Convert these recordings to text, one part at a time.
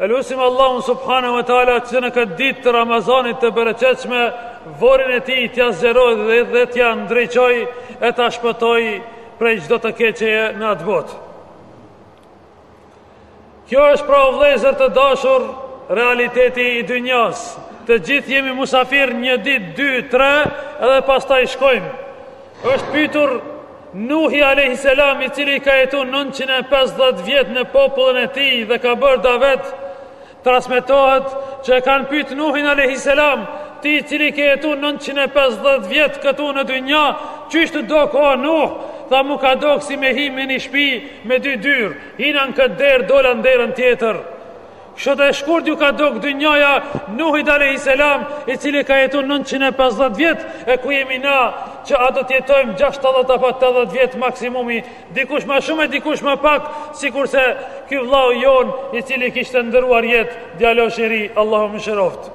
E lusim Allahun subhanahu wa taala që në këtë ditë të Ramazanit të bereqetshme vorin e tij t'ia zgjerojë dhe dhe t'ia ndriçojë e ta shpëtoj prej çdo të keqeje në atë botë. Kjo është pra o vllezër të dashur realiteti i dynjas. Të gjithë jemi musafir një ditë, dy, tre, edhe pastaj shkojmë. është pytur Nuhi alejhi selam i cili ka jetu nëntëqind e pesëdhjetë vjet në popullin e tij dhe ka bërë davet, transmetohet që e kanë pyet Nuhin alejhi selam, ti i cili ke jetuar nëntëqind e pesëdhjetë vjet këtu në dynja, qysh t'u dok o Nuh? Tha m'u ka dok si me hi me një shpi me dy dyer, hina në këtë derë, dola në derën tjetër. Kshtu e shkurt iu ka dok dynjaja Nuhit alejhi selam, i cili ka jetu 950 vjet, e ku jemi na, që a do të jetojmë 60 apo 80 vjet maksimumi, dikush ma shumë e dikush ma pak, sikurse ky vllau jonë, i cili kishte ndërruar jetë, djalosh i ri, Allahu e mëshiroftë.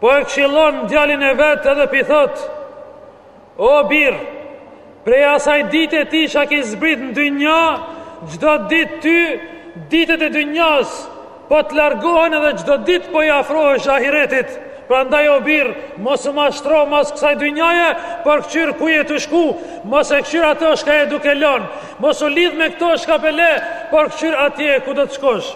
Po e këshillon djalin e vet edhe p'i thotë, o bir, prej asaj dite ti çka ki zbrit në dynja, çdo ditë ty, ditët e dynjas, po të largohen edhe çdo ditë po i afrohesh ahiretit, prandaj o bir, mos u mashtro mas kësaj dynjaje, por këqyr ku je tu shku, mos e këqyr ato çka je duke lon, mos u lidh me këto çka pe le, por këqyr atje ku do të shkosh.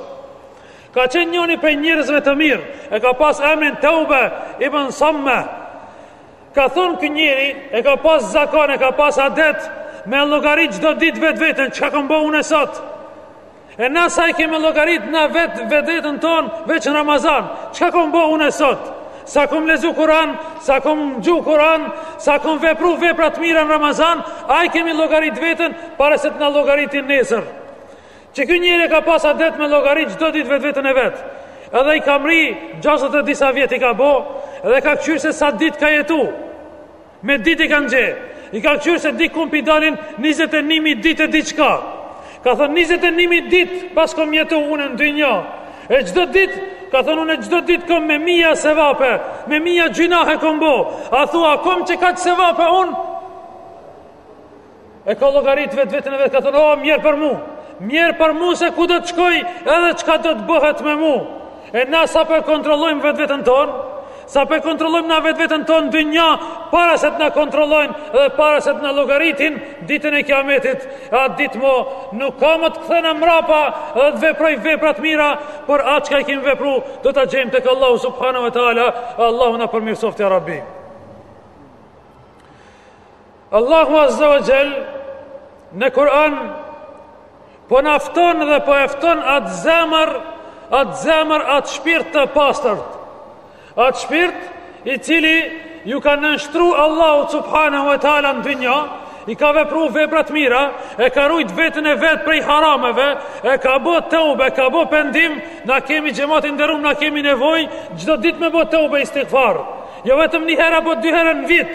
Ka qenë njoni prej njerëzve të mirë, e ka pas emrin Teube ibn Samme. Ka thonë kë njeri, e ka pas zakon, e ka pas adet, me llogarit çdo ditë vetveten, çka kom bo unë sot? E na sa e kemi llogarit na vetveten tonë, veç në Ramazan, çka kom bo unë sot? Sa kom lexu Kuran, sa kom ngju Kuran, sa kom vepru vepra të mira në Ramazan, a e kemi llogarit veten, para se të na llogaritin nesër. Që ky njeri e ka pas adet me llogarit çdo ditë vetveten e vet. Edhe i ka mrri 60 e disa vjet i ka bo, edhe ka kqyr se sa ditë ka jetu. Me ditë i ka nxe. I ka kqyr se dikun p'i dalin 21.000 ditë e diçka. Ka thonë 21.000 ditë paskom jetu unë në dynja. E çdo ditë ka thonë unë çdo ditë kom me mija sevape, me mija gjynahe kom bo. A thua kom qe kaq sevape unë? E ka llogarit vetveten e vet, ka thonë, o, mjer për mu, mjer për mu se ku do të shkoj edhe çka do të bëhet me mu. E na sa po e kontrollojmë vetveten tonë, sa po e kontrollojmë na vetveten tonë n'dynja, para se të na kontrollojnë dhe para se të na llogaritin, ditën e kiametit, e atë ditë mo, nuk ka më të kthena mrapa dhe të veproj vepra të mira, por atë çka kimi vepru, do ta gjejmë tek Allahu subhanahu wa taala, Allahu na përmirësoftë ja rabbi. Allahu Azza wa Jall në Kur'an po na fton dhe po e fton atë zemër, atë zemër, atë shpirt të pastërt. Atë shpirt i cili ju ka nënshtru Allahu subhanahu wa taala në dynja, i ka vepru vepra të mira, e ka rujt veten e vet prej harameve, e ka bo teube, e ka bo pendim, na kemi xhemat i nderum, na kemi nevojë, çdo ditë me bo teube istigfar. Jo vetëm një herë apo dy herë në vit.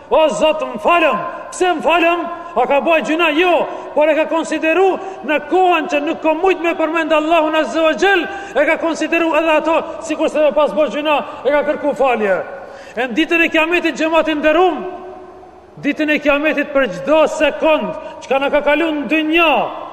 O Zot, më falëm, pse më falëm, a ka ba gjynah, jo, por e ka konsideru në kohën që nuk ka mujt me përmend Allahun azza wa jall, e ka konsideru edhe ato, sikurse me pas bo gjynah, e ka kërku falje. E në ditën e kiametit xhemat i nderum, ditën e kiametit për çdo sekund, çka na ka kalu në dynja,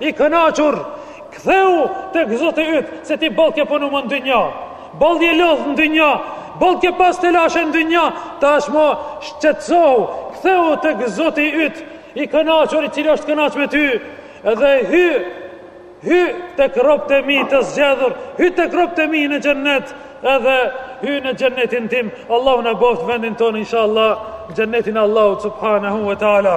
I kënaqur, kthehu tek Zoti yt, se ti boll ke punu në dynja. Boll je lodh në dynja, boll ke pas telashe në dynja, tashmë qetësohu, kthehu tek Zoti yt, i kënaqur i cili është kënaq me ty, dhe hy, hy tek robët e mi të zgjedhur, hy tek robët e mi në xhennet, edhe hy në xhennetin tim, Allahu na boftë vendin tonë, insha Allah, xhennetin Allahu, subhanahu wa ta'ala.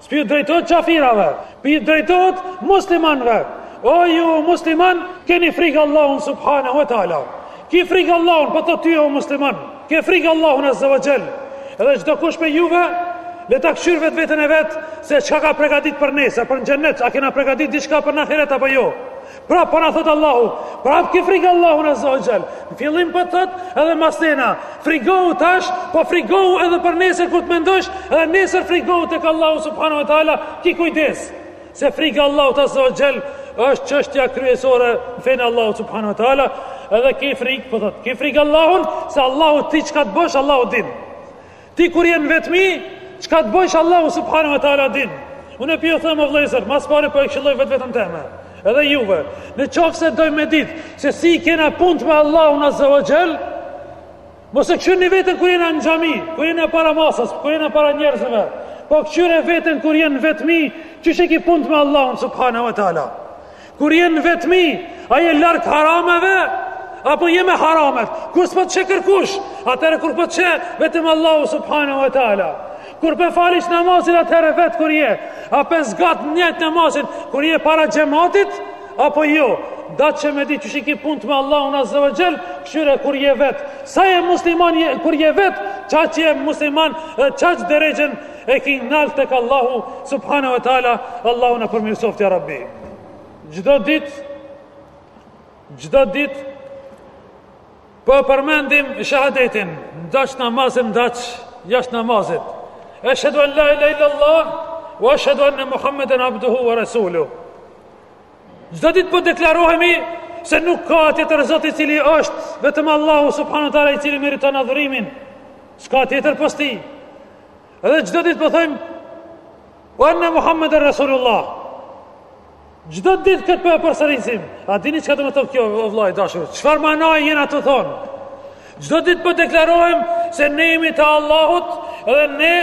S'pi drejtohet qafirave, pi drejtohet muslimanve. O ju musliman, keni frikë Allahun subhanahu wa ta'ala. Ki frikë Allahun, po thotë ty o musliman. Ke frikë Allahun azza wa jall. Edhe çdokush prej juve, le ta këqyrë vetë veten e vet, se çka ka pregatit për nesër, për në xhennet, a kena pregatit diçka për në ahiret apo jo. Pra, po na thot Allahu, pra ke frikë Allahun azza wa jall. Në fillim po thot edhe masanej, frigohu tash, po frigohu edhe për nesër kur të mendosh, edhe nesër frigohu tek Allahu subhanahu wa taala, ki kujdes. Se frika Allahut azza wa jall është çështja kryesore në fenë e Allahut subhanahu wa taala, edhe ke frikë, po thot, ke frikë Allahun, se Allahu ti çka të bësh, Allahu din. Ti kur je në vetmi, çka të bëjsh Allahu subhanahu wa taala din. Unë po ju them o vëllezër, ma s'pari po e këshilloj vetveten teme. Edhe juve, në qoftë se dojmë me ditë se si i kena punët me Allahun azza wa jall, mos e këqyrni veten kur jena në xhami, kur jena para masës, kur jena para njerëzve. Po këqyre veten kur je në vetmi, qysh i ki punët me Allahun subhanahu wa taala. Kur je në vetmi, a je larg harameve, apo je me haramet, kur s'po të sheh kërkush, atëherë kur po të sheh, vetëm Allahu subhanu wa ta'ala. Kur pe falish namazin atëherë vetë kur je, a pe zgat njëjtë namazin, kur je para xhematit, apo jo, dashe me di qysh i ki punët me Allahun azza wa jall, këqyre kur je vetë. Sa musliman je, kur je vetë, qaq je musliman, qaq derexhen e ki nalt tek Allahu subhanu wa ta'ala, Allahu na përmirësoftë, ja rabbi. Çdo dit, çdo dit, po përmendim shahadetin, ndash në namaz, ndash jashtë namazit. Eshhedu an la ilahe il-lallah, wa eshhedu anne Muhammeden abduhu wa rasuluhu. Çdo dit po deklarohemi, se nuk ka tjetër zot i cili është, vetëm Allahu subhanahu wa ta'ala i cili meriton adhurimin, s'ka tjetër pos tij. Edhe çdo dit po thojmë, Wa anne Muhammeden Rasulullah Çdo ditë këtë po e përsërisim A dini çka domethonë kjo o vlla i dashur Çfar manaje jena tu thonë Çdo ditë po deklarohem Se ne jemi të Allahut Dhe ne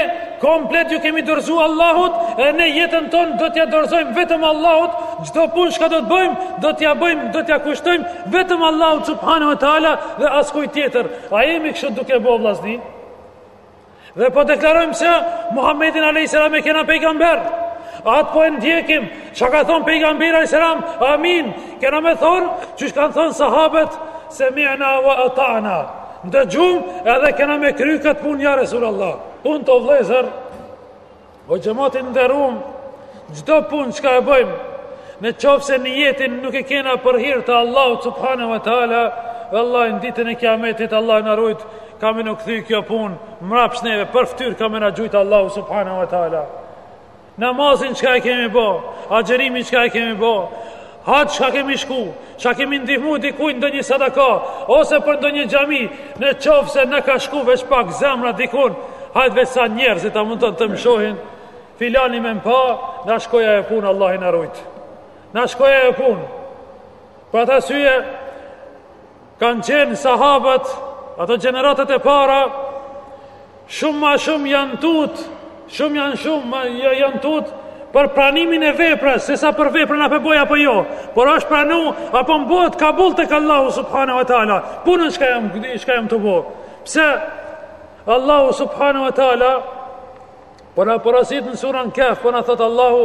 komplet ju kemi dorzu Allahut Dhe ne jetën tonë do t'ja dorzojmë vetëm Allahut Çdo punë çka do të bëjmë Do t'ja bëjmë, do t'ja kushtojmë Vetëm Allahut subhanahu wa ta'ala Dhe askuj tjetër A jemi kështu duke bo o vllazni Dhe po deklarojmë se Muhammedin a.s. e kena pejgamber. Atë po e ndjekim, ça ka thonë pejgamberi a.s. Amin, kena me thonë, qysh kanë thonë sahabet, semi'na wa ata'na. Ndëgjum edhe kena me kry këtë punë, ja Resul Allah. Punët, o vëllezër, O xhemat i nderum, çdo punë çka e bëjmë, në qoftë se nijetin nuk e kena për hirë të Allahut, subhanahu wa ta'ala, dhe Allahi në ditën e kiametit, Allahi na rujt, ka me na u kthy kjo punë, mrapsht neve, për ftyrë ka me na gjujt Allahu, subhanahu wa ta'ala. Namazin çka e kemi bo, agjërimin çka e kemi bo, Haxh çka kemi shku, çka kemi ndihmu dikuj ndonjë sadaka, ose për ndonjë xhami, në qoftë se na ka shku veç pak zemra dikun, hajt veç sa njerëzit të mund të m'shohin, filani me m'pa, na shkoi ajo punë, Allahi na rujtë. Na shkoi ajo punë. Për ata arsye, Kanë qenë sahabët, ato gjeneratat e para, shumë ma shumë janë tut, shumë janë shumë janë tut, për pranimin e veprës, se sa për veprën a po boj apo jo, por a është pranu, a po m'bohet kabull tek Allahu subhanahu wa ta'ala, punën çka jam, çka jam tu bo. Pse, Allahu subhanahu wa ta'ala, po na porosit në surën Kehf, po na thotë Allahu,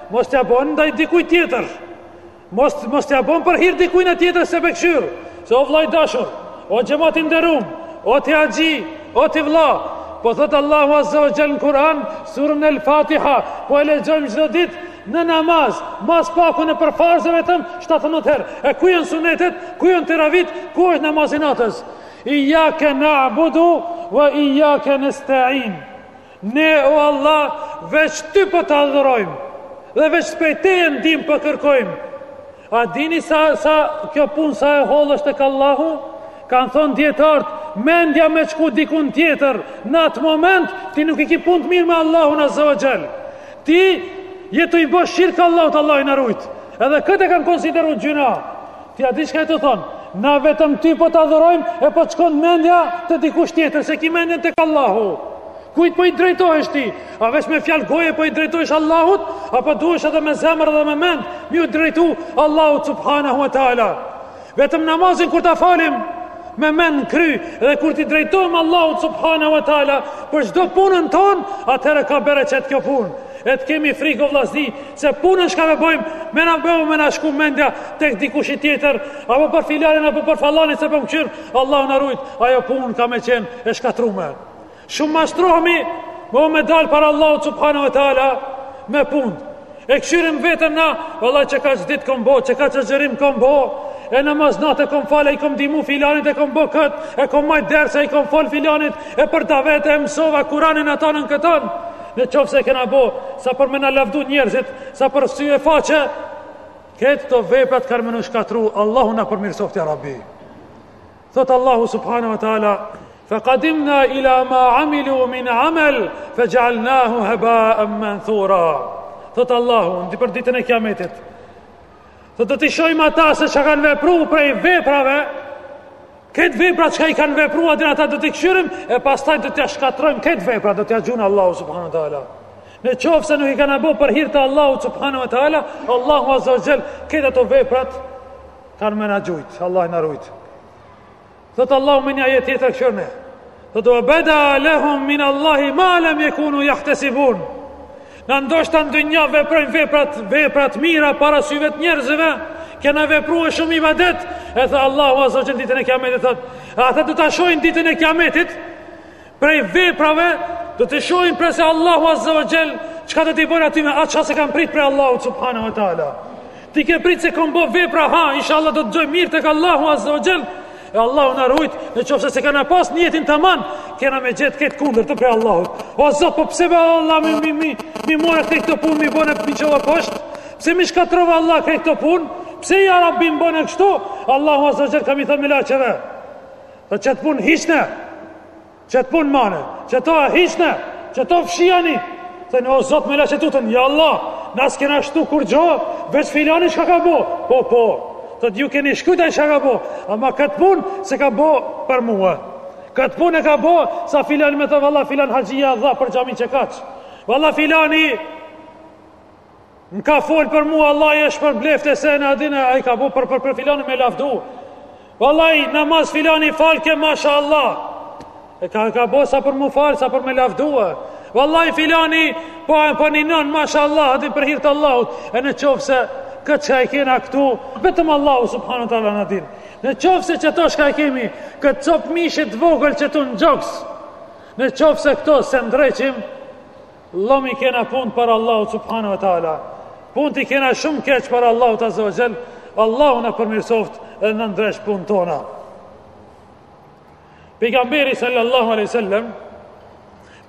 Mos t'ja bën ndaj dikujt tjetër. Mos mos t'ja bën për hir dikujna tjetër se bëhet shirk. Se o vlla i dashur, o xhemat i nderum, o ti axhi, o ti vlla, po thot Allahu Azza wa Jall në Kur'an, surën Al-Fatiha, po e lexojmë çdo ditë në namaz, ma s'paku nëpër farze vetëm 17 herë. E ku janë sunetet? Ku janë teravit? Ku është namazi i natës? Iyyaka na'budu wa iyyaka nasta'in. Ne, o Allah, veç ty po të adhurojmë, dhe veç prej teje ndihmë po kërkojmë. A dini sa, sa kjo punë sa e hollë është tek Allahu? Kanë thonë dijetarët, mendja me t'shku dikun tjetër, në atë moment, ti nuk i ki punët mirë me Allahun azze ve xhel. Ti je tu i bo shirk Allahut, Allahu na rujtë. Edhe këtë e kanë konsideru gjynah. Ti a di çka do të thon? Na vetëm ty po të adhurojmë e po të shkon mendja te dikush tjetër s'e ki mendjen tek Allahu. Kujt po i drejtohesh ti? A veç me fjalë goje po i drejtohesh Allahut apo duhesh edhe me zemër dhe me mend? M'iu drejtu Allahut subhanahu wa taala. Vetëm namazin kur ta falim me mend n'kry dhe kur t'i drejtohemi Allahut subhanahu wa taala për çdo punën tonë, atëherë ka bereqet kjo punë. E t'kemi frikë, o vllazni Se punën çka me bojmë, me na bo, me na shku mendja tek dikush tjetër, apo për filanin apo për fallanin se po m'kqyr, Allahu na rujt, ajo punë ka me qenë e shkatrume. Shumë mashtrohemi, me me dalë para Allahu subhanahu wa taala me punë. E kqyrim vetën na, valla qe kaq ditë kom bo, qe kaq agjërim kom bo, e namaz nate e kom falë, e i kom ndihmu filanit, e kom bo këtë, e kom majtë ders, e i kom fol filanit, e për davet, e mësova kuranin e tonën këtonë, Në qoftë se kena bo, sa për me na lavdu njerëzit, sa për sy e faqe, krejt ato veprat kanë me na u shkatru, Allahu na përmirësoftë ja Rabbi. Thotë Allahu subhanu wa ta'ala, fa qadimna ila ma amilu min amel, fa xhealnahu hebaen menthura. Thotë Allahu, në di për ditën e kiametit, thotë do t'i shohim ata se çka kanë vepru prej veprave, Këto vepra çka i kanë vepru ata do t'i kqyrim e pastaj do t'ja shkatrojmë këto vepra do t'ja gjun Allahu subhanu wa ta'ala. Në qoftë se nuk i kena bo për hir të Allahut subhanu wa ta'ala, Allahu azza wa xhel, krejt ato veprat ka me na i gjujtë, Allahu na rujtë. Thotë Allahu në një ajet tjetër kqyrni, Thotë ve beda lehum min Allahi ma lem jekunu jahtesibun. Na ndoshta në dynja veprojmë vepra, vepra t'mira para syve të njerëzve, kena vepru shumë ibadet, edhe Allahu azze ve xhel ditën e kiametit, thotë, e ata do ta shohin ditën e kiametit, prej veprave, do të shohin prej, se Allahu azze ve xhel çka do t'i bon atyne atë çka s'e kanë prit prej Allahut subhanahu wa ta'ala. Ti ke prit se kom bo vepra ha, inshallah do të gjoj mirë tek Allahu azze ve xhel, e Allahu na rujt, në qoftë se s'e kena pas nijetin tamam, kena me gjet krejt t'kundërtën prej Allahut. O zot, po pse be Allah mi, mi, mi, mi more krejt këto punë, mi bone për që poshtë, pse m'i shkatrove Allah këto punë, pse ja Rabbi më bone kështu, Allahu azze ve xhel ka me i thënë melaqeve, dhe qëtë punë hiqne, Qëtë punë mane, qëto hiqne, qëto fshijani, thonë, o Zot melaqet tuten, ja Allah, na s'kena shtu kurgjo, veç filani çka ka bo, po, po, thotë ju keni shkrujt çka ka bo, ama këtë punë s'e ka bo për mua, këtë punë e ka bo, sa filani me thonë valla filan haxhia dha për xhami qekaq, valla filani, Më ka fol për mua Allah e shpërbleftë e se në adin e ai e ka bo për, për, për filani me lavdu. Vallaj, namaz filani falke, masha Allah. E ka, ka bo sa për m'u falë, sa për me lavdu. Vallaj, filani po e për po një nënë, masha Allah, adin për hir të Allahut. E në qoftë se këtë që e kena këtu, vetëm Allahu subhanehu teala na e din. Në qoftë se qëto çka e kemi, këtë copë mishit vogël qëtu në gjoks. Në qoftë se këto s'e ndreqim, Llom i kena punët para Allahut subhanahu wa ta'ala. Punët i kena shumë keq para Allahut azza wa xhel. Allahu na përmirësoftë dhe na ndreqtë punët tona. Pejgamberi sallallahu alaihi sallam,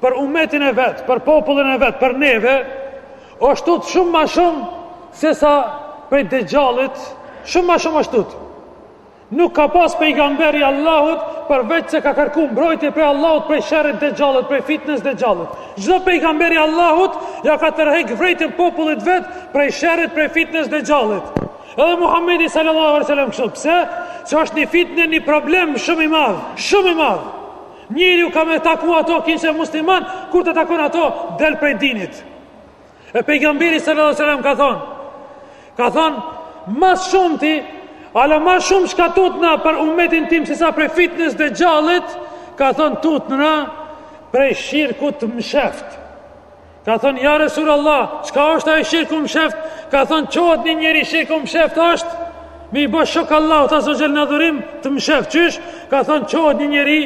për umetin e vet, për popullin e vet, për neve, është tut shumë ma shumë se sa prej dexhallit, shumë ma shumë është tut. Nuk ka pas pejgamber i Allahut përveç se ka kërku mbrojtje prej Allahut prej sherrit dexhallit, prej fitnes dexhallit. Çdo pejgamber i Allahut ja ka tërhek vrejtën popullit vet prej sherrit prej fitnes dexhallit. Edhe Muhamedi sallallahu alaihi wasallam kështu. Pse? Se është një fitnë, një problem shumë i madh, shumë i madh. Njeriu ka me taku ato kinse musliman, kur ta takon ato, del prej dinit. E pejgamberi sallallahu alaihi wasallam ka thonë, ka thonë, ma s'shumti, hala ma shumë çka tutna për umetin tim se sa prej fitnes dexhallit, ka thonë tutna prej shirkut të msheft. Ka thonë ja Resulullah, çka është ai shirku msheft? Ka thonë çohet një njeri shirku msheft është Me i bo shok Allahut azza wa xhel në adhurim të msheft qysh, ka thonë çohet një njeri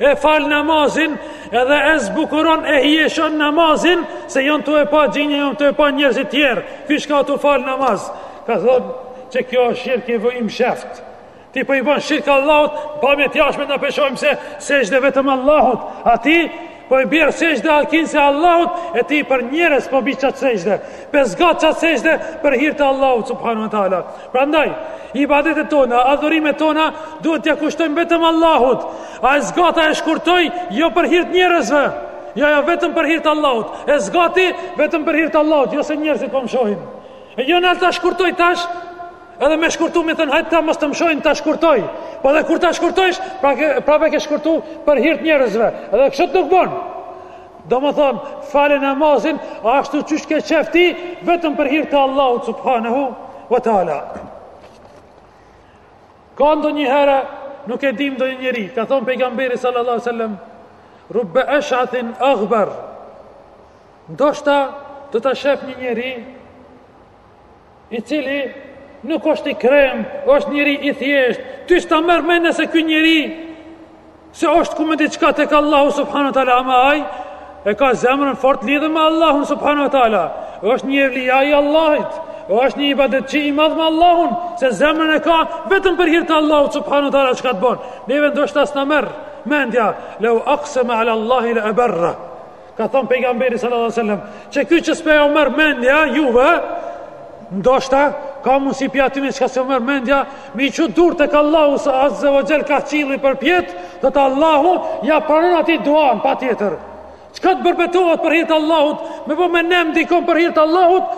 e fal namazin edhe e zbukuron e hijeshon namazin se jonë tu e pa gjinja, jonë tu e pa njerëzit tjerë, qysh ka tu falë namaz. Ka thonë qekjo është shirk i vogël i msheft. Ti po i bon shirk Allahut, pamje t'jashtme na pe shohim se sexhde vetëm Allahut. A ti Po i bjen sexhde kinse Allahut e ti për njerëz po bi qatë sexhde. Pe zgat qatë sexhde për hir të Allahut, subhanahu wa ta'ala. Prandaj, ibadetet tona, adhurimet tona, duhet t'ia kushtojmë vetëm Allahut. A e zgati a e shkurtoj, jo për hir të njerëzve. Jo, jo, vetëm për hir të Allahut. E zgati, vetëm për hir të Allahut, jo se njerëzit po më shohin. E jo nal ta shkurtoj tash, Edhe me shkurtu me thënë, hajt ta mos të mshojnë, ta shkurtoj. Po dhe kur ta shkurtojsh, pra, ke, prap e ke shkurtu për hir të njerëzve. Edhe kështu nuk bon. Domethënë, fale namazin, a ashtu qysh ke qef ti, vetëm për hir të Allahut, subhanahu, wa ta'ala. Ka ndonjëherë, nuk e dim ndonjë njeri, ka thonë pejgamberi sallallahu sallam, rubbe eshathin aghbar, ndoshta do ta shef një njeri, i cili nuk është i krem, është njeri i thjeshtë, ty s'ta merr menja se ky njeri, se është ku me di çka tek Allahu subhanu tala, ama aj, e ka zemrën fort lidhun me Allahun subhanu tala, është një evlija i Allahit, është një ibadetçi i madh me Allahun, se zemrën e ka vetëm për hir të Allahut subhanu tala çka të bon, neve ndoshta s'na merr mendja, leu akseme ala Allahi le eberra, Ka thënë pejgamberi sallallahu alaihi wasallam, që ky që s'po e merr mendja juve, ndoshta ka mundësi pi atyne çka s'po merr mendja, me i çu durt tek Allahu azza wa jall kah qielli përpjetë, do të Allahu ja pranon atij duan patjetër. Çka të përbetohet për hir të Allahut, me bo me nem dikon për hir të Allahut,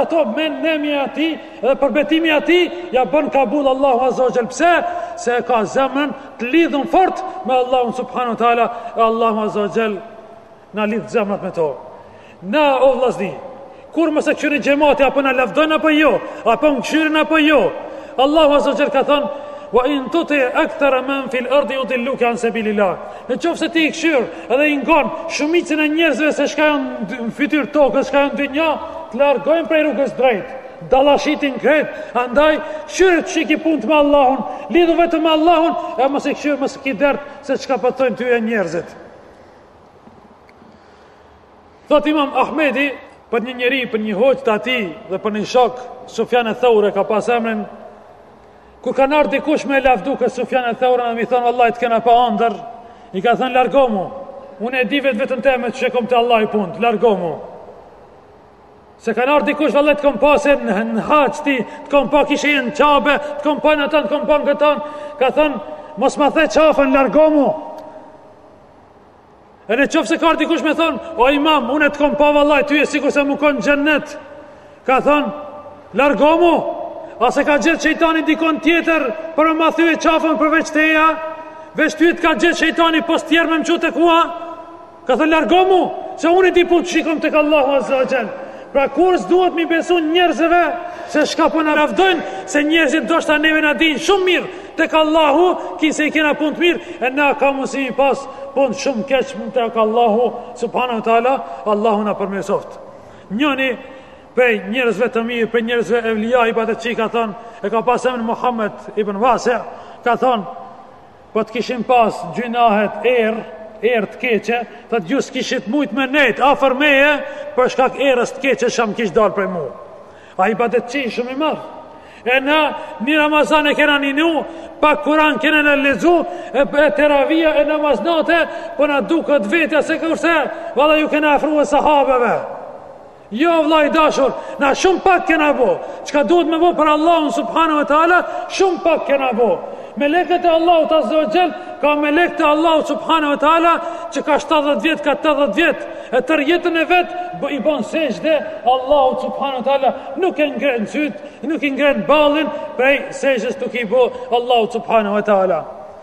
ato me nemi atij edhe përbetimin atij ja bën kabul Allahu azza wa jall. Pse? Se e ka zemrën Të lidhun fort me Allahun subhanu tala e Allahu azza wa jall na lidh zemrat me to. Na o vllazni, kurr mos e kqyrni xhematin apo na lavdon apo jo, apo na kqyrin apo jo. Allahu azza wa jall ka thonë, wa in tuti' akthera men fil ardi judilluke an sebilil-lah. Në qofë se ti i kqyr edhe i ngon shumicën e njerëzve se çka janë në fytyrë të tokës, çka janë n'dynja, të largojnë prej rrugës drejtë. Dalashitin krejt, andaj kqyre si i ki punët me Allahun, lidhu vetëm me Allahun, e mos e kqyr, mos ki dert se çka po thonë tye njerëzit. Thot Imam Ahmedi për një njeri, për një hoxhë të atij dhe për një shok, Sufjan eth-Theuri ka pas emrin, kur ka ardhë dikush me e lavdu këtë Sufjan eth-Theuri dhe me i thonë vallahi të kena pa n'andërr, i ka thënë largomu, unë e di vetë veten teme qysh i kom te Allahu punët, largomu. Se ka ardhë dikush valla të kom pa se në, në haxh ti, të kom pa kishe je në Qabe, të kom pa në atë anë, të kom pa në këtë anë, ka thënë, mos ma thej qafën, largomu. E në qofë se ka ardhë dikush me thonë, o imam, une të kom pa valla, tye sikurse me konë n'xhennet, ka thënë, largomu, a s'e ka gjet shejtani dikon tjetër, për me ma thy qafën përveç teja, veç ty të ka gjet shejtani postier me më çu te kua, Ka thënë largo mu, se unë e di punët si kom tek Allahu Azza wa Jall. Pra kurrë s'duhet mi besu njerëzve se çka po na lavdojnë, se njerëzit ndoshta neve na dinë shumë mirë tek Allahu, ki se i kena punët mirë, e na ka mundësi mi pas punët shumë keq tek Allahu subhanahu wa taala, Allahu na përmirësoft. Njoni prej njerëzve të mirë, prej njerëzve evlija ibadetçi ka thonë, e ka pas emrin Muhammed ibn Vasi, ka thonë, Po të kishin pas gjynahet erë, erë të keqe, thotë ju s'kishit mujt me nejt, afër meje, për shkak erës të keqe që më kishë dalë prej meje. Ai ibadetçi shumë i madh. E na një Ramazan e kena agjinu, pak Kuran kena na lexu, e, e teravia e namaz nate, po na duket vetja sikurse, valla ju kena afrue sahabeve. Jo vëlla i dashur, na shumë pak kena bo. Çka duhet me bo për Allahun subhanahu wa taala, shumë pak kena bo. Melekët e Allahut azza wa jall, ka melekët e Allahut subhanahu wa taala që ka 70 vjet, ka 80 vjet, e tërë jetën e vet i bën sexhde Allahut subhanahu wa taala, nuk e ngren syt, nuk i ngren ballin prej sexhdes tuk i bo Allahut subhanahu wa taala.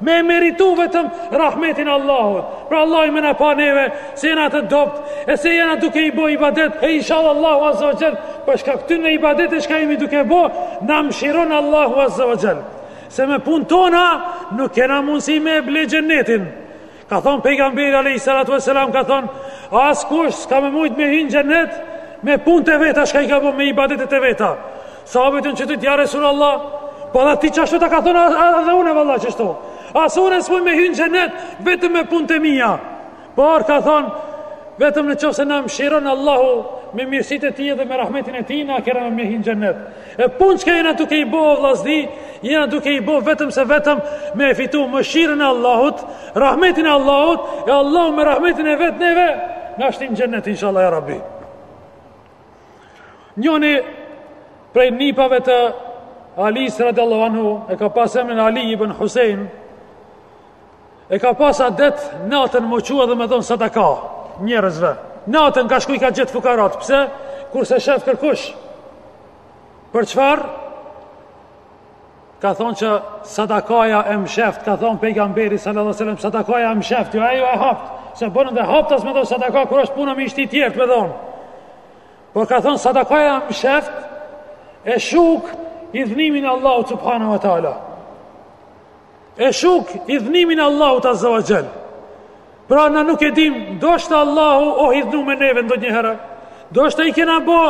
Me e meritu vetëm rahmetin Allahut. Pra Allahu me na pa neve se jena të dobët e se jena duke i bo ibadet e inshallah Allahu Azza wa Jall për shkak këtyne ibadeteve çka jemi duke bo na mëshiron Allahu Azza wa Jall se me punët tona nuk kena mundësi me e ble xhenetin Ka thonë pejgamberi alayhi salatu wasalam ka thonë askush s'ka me mujt me hy në xhenet me punët e veta çka i ka bën me ibadetet e veta. Sahabët janë çuditë ja Resulullah, po edhe ti qashtu tha ka thonë edhe unë valla qashtu. As unë s'muj me hy në xhenet vetëm me punët e mia. Por ka thonë vetëm në qoftë se na mëshiron Allahu me mirësitë e tij dhe me rahmetin e tij na kena me hy në xhenet. E punët çka jena duke i bo, vllazni, jena duke i bo vetëm se vetëm me e fitu mëshirën e Allahut, rahmetin e Allahut, e Allahu me rahmetin e vet neve, na shtin n'xhenet, inshallah, ja rabbi. Njoni prej nipave të Alisë radiallahu anhu e ka pas emrin Ali ibn Husein, E ka pas adet natën m'u çua edhe me dhon sadaka njerëzve. Natën ka shku i ka gjet fukarat, pse? Kur s'e shef kërkush. Për çfarë? Ka thonë që sadakaja e msheft, ka thonë pejgamberi sallallahu alaihi wasallam, sadakaja e msheft, jo ajo e hapt. Se bën edhe haptas me dhon sadaka kur është puna me i shti tjerët me dhon. Por ka thonë sadakaja e msheft e shuk hidhnimin e Allahut subhanahu wa taala. E shuk hidhnimin e Allahut azza wa jall. Pra na nuk e dim, ndoshta Allahu o hidhnu me neve ndonjëherë. Ndoshta i kena bo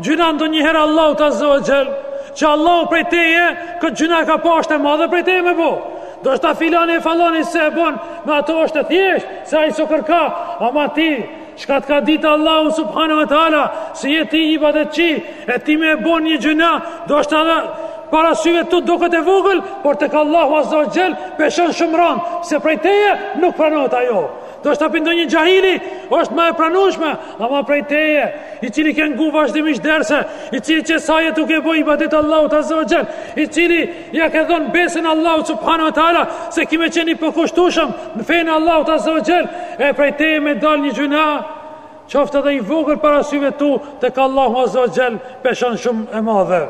gjyna ndonjëherë Allahut azza wa jall. Që Allahu prej teje, këtë gjyna ka po është e madhe prej teje me bo. Ndoshta filani e falani se e bon, me ato është e thjesht, se ai s'o kërka, ama ti, Çka të ka ditë Allahu subhanahu wa taala, se je ti ibadetqi, e ti me e bon një gjyna, ndoshta edhe para syve tu doket e vogël, por tek Allahu azza wa jall, peshon shumë rëndë, se prej teje nuk pranohet ajo. Ndoshta pi ndonjë xhahili, është ma e pranushme, ama prej teje, i cili ke ngu vazhdimisht derse, i cili qe sa je tuke bo ibadet Allahut azza wa jall, i cili Ia ke dhënë besën Allahut subhanahu wa taala se ki me qenë i përkushtueshëm në fenë e Allahut azza wa jall, e prej teje me dal një gjyna, qoftë edhe i vogël para syve tu tek Allahu azza wa jall, peshon shumë e madhe.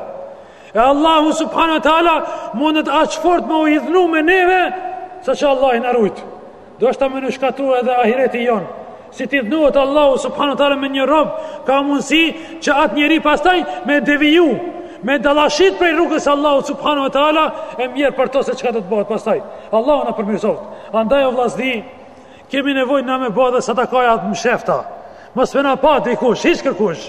E Allahu subhanahu wa taala mundet aq fort me u hidhnu me neve, sa që Allahi na rujt. Ndoshta me na u shkatrru edhe ahireti jonë. Si t'hidhnohet Allahu subhanahu wa taala me një rob, ka mundësi që atë njeri pastaj me deviju, me dalashit prej rrugës Allahut subhanahu wa taala, e mjerë për to se çka do të bëhet pastaj. Allahu na përmirësoftë. Andaj o vllazni, kemi nevoj na me ba edhe sadakaja të mshefta. Mos me na pa dikush, hiç kërkush.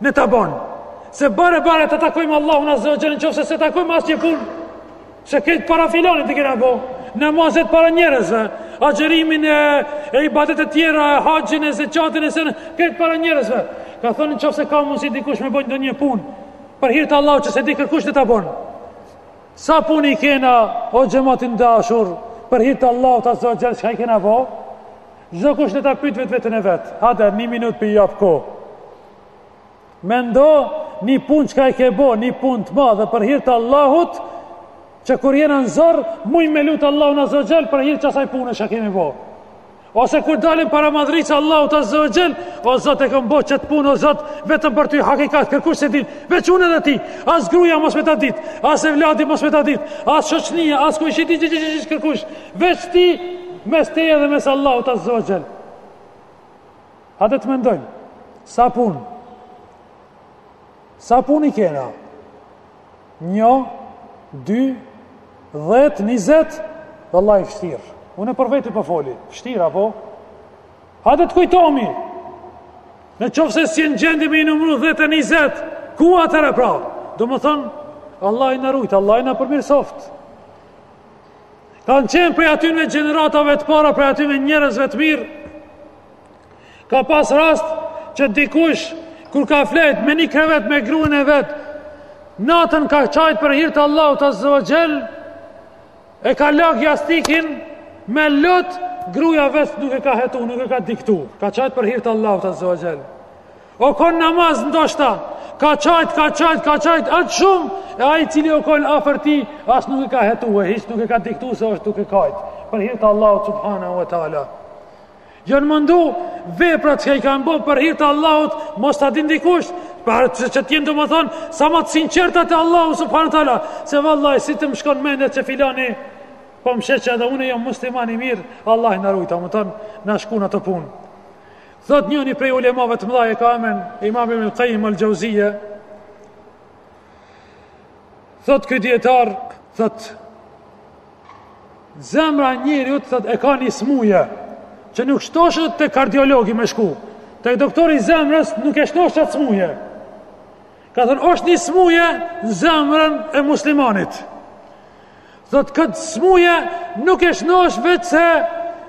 Ne ta bën. Se bare bare ta takojmë Allahun Azza wa Jalla, në qoftë se s'e takojmë asnjë punë, se krejt para filonit i kena bo. Namazet para njerëzve, agjerimin e, e ibadet e tjera, e haxhin e zeqatin e sene, krejt para njerëzve. Ka thonë në qoftë se ka mundësi dikush me bo ndonjë punë, për hir të Allahut që s'e di kërkush ne ta bën. Sa punë i kena, o xhamat i ndashur, për hir të Allahut azza wa jall, çka i kena bë? Çdo kush le ta pyet vetveten e vet. Hajde, një minutë po ju jap kohë. Mendo, një punë çka i ke bë, një punë të madhe për hir të Allahut, që kur jena në zor, muj me lut Allahun azza wa jall për hir të qasaj pune çka kemi bë. Ose kur dalim para madhrisë së Allahut Azza wa Jall, o Zot e kom bo qet punë o Zot, vetëm për ty hakikat kërkush s'e din, veç unë edhe ti. As gruaja mos me ta dit, as evladi mos me ta dit, as shoqnia, as kojshitë, hiç hiç hiç kërkush, veç ti mes teje edhe mes Allahut Azza wa Jall. Hajde të mendojmë sa punë Sa pun i kena? Njo, dy, dhet, nizet, vallahi fështirë. Unë e për veti po foli, fështirë, apo? Hajde të kujtomi, në qoftë se s'jem në gjendje me i numru dhet e nizet, ku atëherë pra? Domethonë, Allahi na rujtë, Allahi na përmirësoftë. Kanë qenë prej atynve gjeneratave të para, prej atynve njerëzve të mirë, Ka pas rast që dikush kur ka flejt në një krevet me gruën e vet, natën ka qajt për hir të Allahut azza wa jall, e ka lag jastikin me lot gruaja vet nuk e ka hetu, nuk e ka diktu. Ka qajt për hir të Allahut azza wa jall. O kon namaz ndoshta, ka qajt, ka qajt, ka qajt aq shumë, e ai i cili o kon afër tij, as nuk e ka hetu, e hiç nuk e ka diktu se është duke kajt. Për hir të Allahut subhanahu wa taala. Janë mundu veprat që i kanë bërë për hir të Allahut, mos ta din dikush, për që të jenë domethën sa më të sinqerta te Allahu subhanahu taala, se vallahi si të më shkon mendja që filani po më sheh edhe unë jam musliman i mirë, Allahu na rujt, me thonë, na shkun ato punë. Thot njëni prej ulemave të mëdhaj, e ka emnin, imam ibn Qayyim al-Jauziyja. Thot ky dietar, thot Zemra e njeriut thot e ka një smuje që nuk shnoshet te kardiologi me shku. Te doktori i zemrës nuk e shnosh atë smuje. Ka thënë, është një smuje në zemrën e muslimanit. Thot këtë smuje nuk e shnosh veç se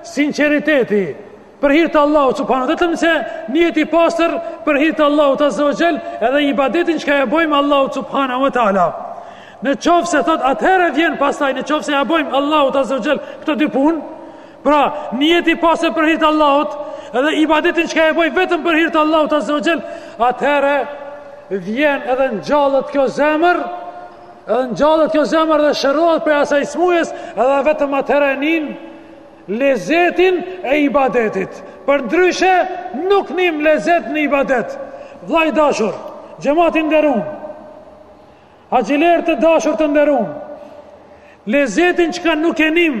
sinceriteti, për hir të Allahut subhanahu vetëm se nijet i pastër për hir të Allahut azza wa jall edhe ibadetin çka ia bëjmë Allahut subhanahu wa taala në qoftë se thot atëherë vjen pastaj në qoftë se ja bëjmë Allahut azza wa jall këto dy punë pra nijet i pastër për hir të Allahut edhe ibadetin çka ia bëjmë vetëm për hir të Allahut azza wa jall atëherë vjen edhe ngjallet kjo zemër edhe ngjallet kjo zemër dhe shërohet prej asaj smujës edhe vetëm atëherë nin lezetin e ibadetit. Përndryshe, nuk njim lezet në ibadet. Vlla i dashur, xhemat i nderun, haxhiler të dashur të nderun, lezetin çka nuk e njim,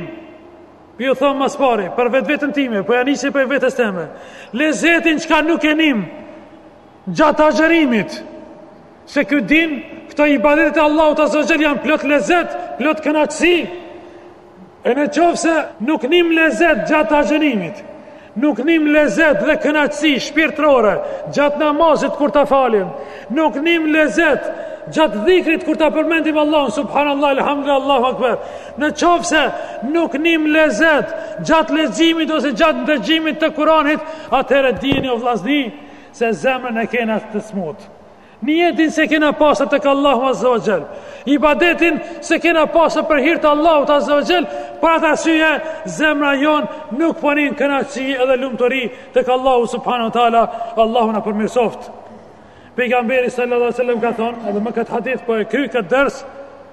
po ju thom ma s'pari, për vetveten time, po ja nisi prej vetes teme, lezetin çka nuk e njim, gjatë agjerimit, se ky din, këto ibadetet e Allahut azza wa jall janë plot lezet, plot kënaqësi, E në qoftë se nuk nim lezet gjatë agjenimit, nuk nim lezet dhe kënaqësi shpirtrore gjatë namazit kur ta falim, nuk nim lezet gjatë dhikrit kur ta përmendim Allahun subhanallah alhamdulillah Allahu akbar. Në qoftë se nuk nim lezet gjatë leximit ose gjatë ndëgjimit të Kuranit, atëherë dini o vllazni se zemrën e kena të smut. Nijetin se kena pasë tek Allahu azza wa jall. Ibadetin se kena pasë për hir të Allahut azza wa jall. Për atë arsye, zemra jonë nuk po nin kënaqi edhe lumturi tek Allahu subhanahu taala. Allahu na përmirsoftë. Pejgamberi sallallahu alejhi sallam ka thonë, edhe me këtë hadith, po e kry këtë ders,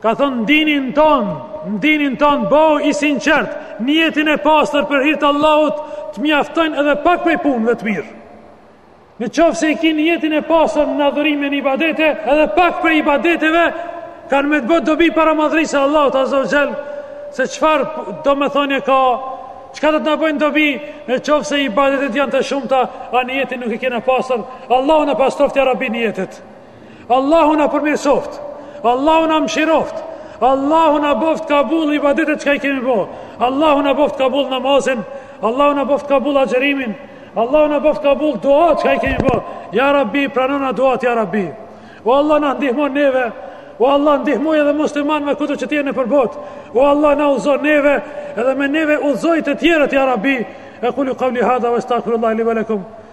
Ka thonë në dinin tonë, në dinin tonë, bëhu i sinqertë, nijetin e pastër për hir të Allahut, të mjaftojnë edhe pak prej punëve të mira. Në qoftë se e ki nijetin e pastër në adhurime në ibadete, edhe pak prej ibadeteve, kanë me të bo dobi para madhërisë së Allahut, azze ue xhel, se çfarë domethënie ka, çka do të na bojnë dobi, në qoftë se ibadetet janë të shumta, a nijetin nuk i kena pastër, Allahu na pastroftë ja rabi nijetet. Allahu na përmirësoftë. Allahu na mëshiroftë. Allahu na boftë kabul ibadetet çka i kemi bo. Allahu na boftë kabul namazin. Allahu na boftë kabul agjërimin. Allahu na boftë kabul duat çka i kemi bo. Ya Rabbi pranona duat ya Rabbi. O Allah na ndihmo neve. O Allah ndihmoj edhe muslimanëve kudo që të jenë nëpër botë. O Allah na udhëzo neve edhe me neve udhëzoj të tjerët ya Rabbi. E kulu qavli hadha wa astaghfirullah li wa lakum.